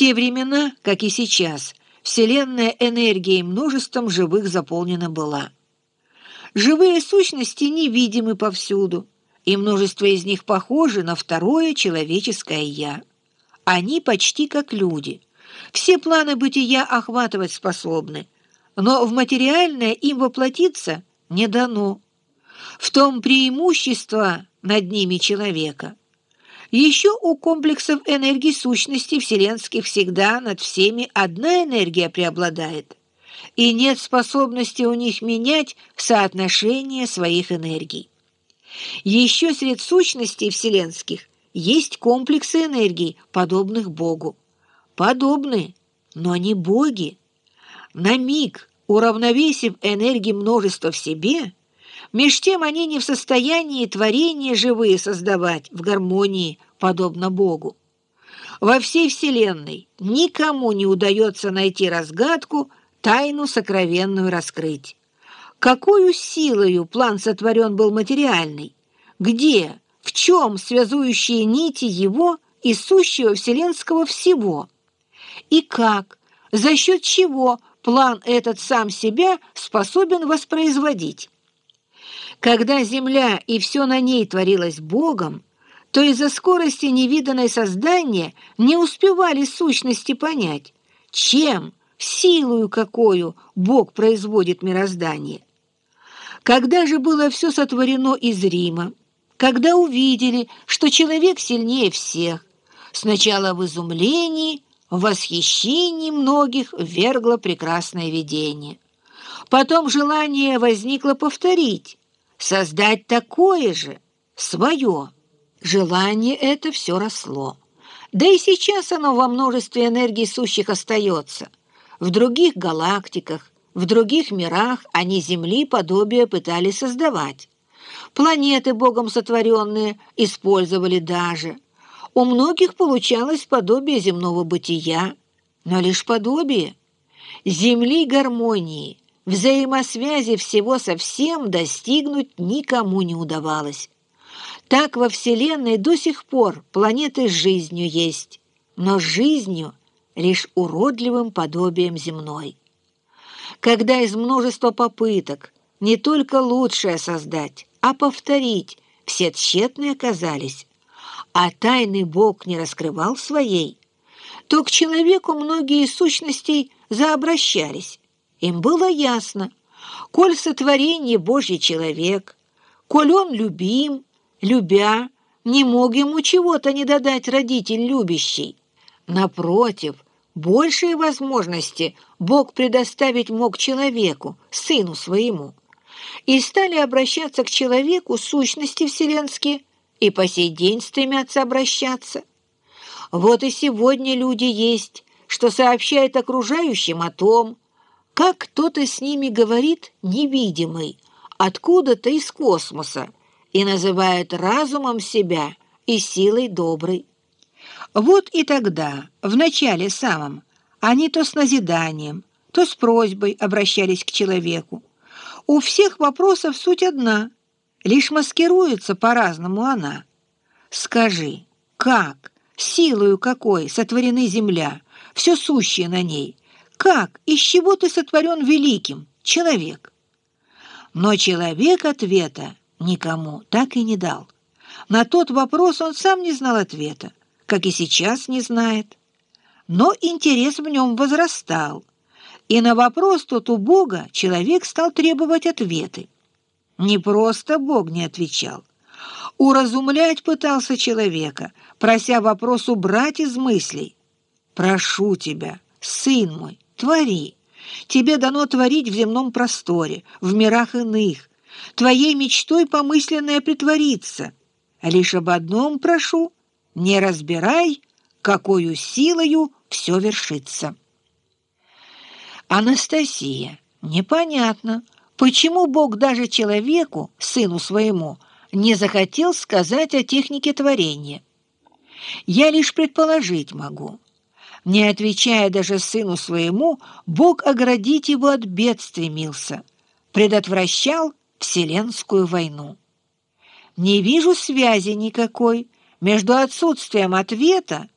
те времена, как и сейчас, Вселенная энергией множеством живых заполнена была. Живые сущности невидимы повсюду, и множество из них похожи на второе человеческое «я». Они почти как люди. Все планы бытия охватывать способны, но в материальное им воплотиться не дано. В том преимущество над ними человека. Еще у комплексов энергии сущности вселенских всегда над всеми одна энергия преобладает, и нет способности у них менять соотношение своих энергий. Еще среди сущностей вселенских есть комплексы энергий, подобных Богу. Подобны, но не боги. На миг, уравновесив энергии множества в себе – Меж тем они не в состоянии творения живые создавать в гармонии, подобно Богу. Во всей Вселенной никому не удается найти разгадку, тайну сокровенную раскрыть. Какую силою план сотворен был материальный? Где, в чем связующие нити его и сущего вселенского всего? И как, за счет чего план этот сам себя способен воспроизводить? Когда земля и все на ней творилось Богом, то из-за скорости невиданной создания не успевали сущности понять, чем, силою какую Бог производит мироздание. Когда же было все сотворено из Рима, когда увидели, что человек сильнее всех, сначала в изумлении, в восхищении многих вергло прекрасное видение. Потом желание возникло повторить, создать такое же, свое. Желание это все росло. Да и сейчас оно во множестве энергий сущих остается. В других галактиках, в других мирах они Земли подобие пытались создавать. Планеты, Богом сотворенные, использовали даже. У многих получалось подобие земного бытия, но лишь подобие. Земли гармонии, Взаимосвязи всего со всем достигнуть никому не удавалось. Так во Вселенной до сих пор планеты с жизнью есть, но с жизнью лишь уродливым подобием земной. Когда из множества попыток не только лучшее создать, а повторить, все тщетны оказались, а тайный Бог не раскрывал своей, то к человеку многие сущностей заобращались, им было ясно, коль сотворение Божий человек, коль он любим, любя, не мог ему чего-то не додать родитель любящий. Напротив, большие возможности Бог предоставить мог человеку, сыну своему. И стали обращаться к человеку сущности вселенские, и по сей день стремятся обращаться. Вот и сегодня люди есть, что сообщает окружающим о том, как кто-то с ними говорит невидимый, откуда-то из космоса, и называет разумом себя и силой доброй. Вот и тогда, в начале самом, они то с назиданием, то с просьбой обращались к человеку. У всех вопросов суть одна, лишь маскируется по-разному она. Скажи, как, силою какой сотворены земля, все сущее на ней, как, из чего ты сотворен великим, человек? Но человек ответа никому так и не дал. На тот вопрос он сам не знал ответа, как и сейчас не знает. Но интерес в нем возрастал, и на вопрос тот у Бога человек стал требовать ответы. Не просто Бог не отвечал. Уразумлять пытался человека, прося вопрос убрать из мыслей. «Прошу тебя, сын мой, Твори. Тебе дано творить в земном просторе, в мирах иных. Твоей мечтой помысленное притвориться. Лишь об одном прошу, не разбирай, какую силою все вершится. Анастасия, непонятно, почему Бог даже человеку, сыну своему, не захотел сказать о технике творения. Я лишь предположить могу. Не отвечая даже сыну своему, Бог оградить его от бед стремился, предотвращал Вселенскую войну. Не вижу связи никакой между отсутствием ответа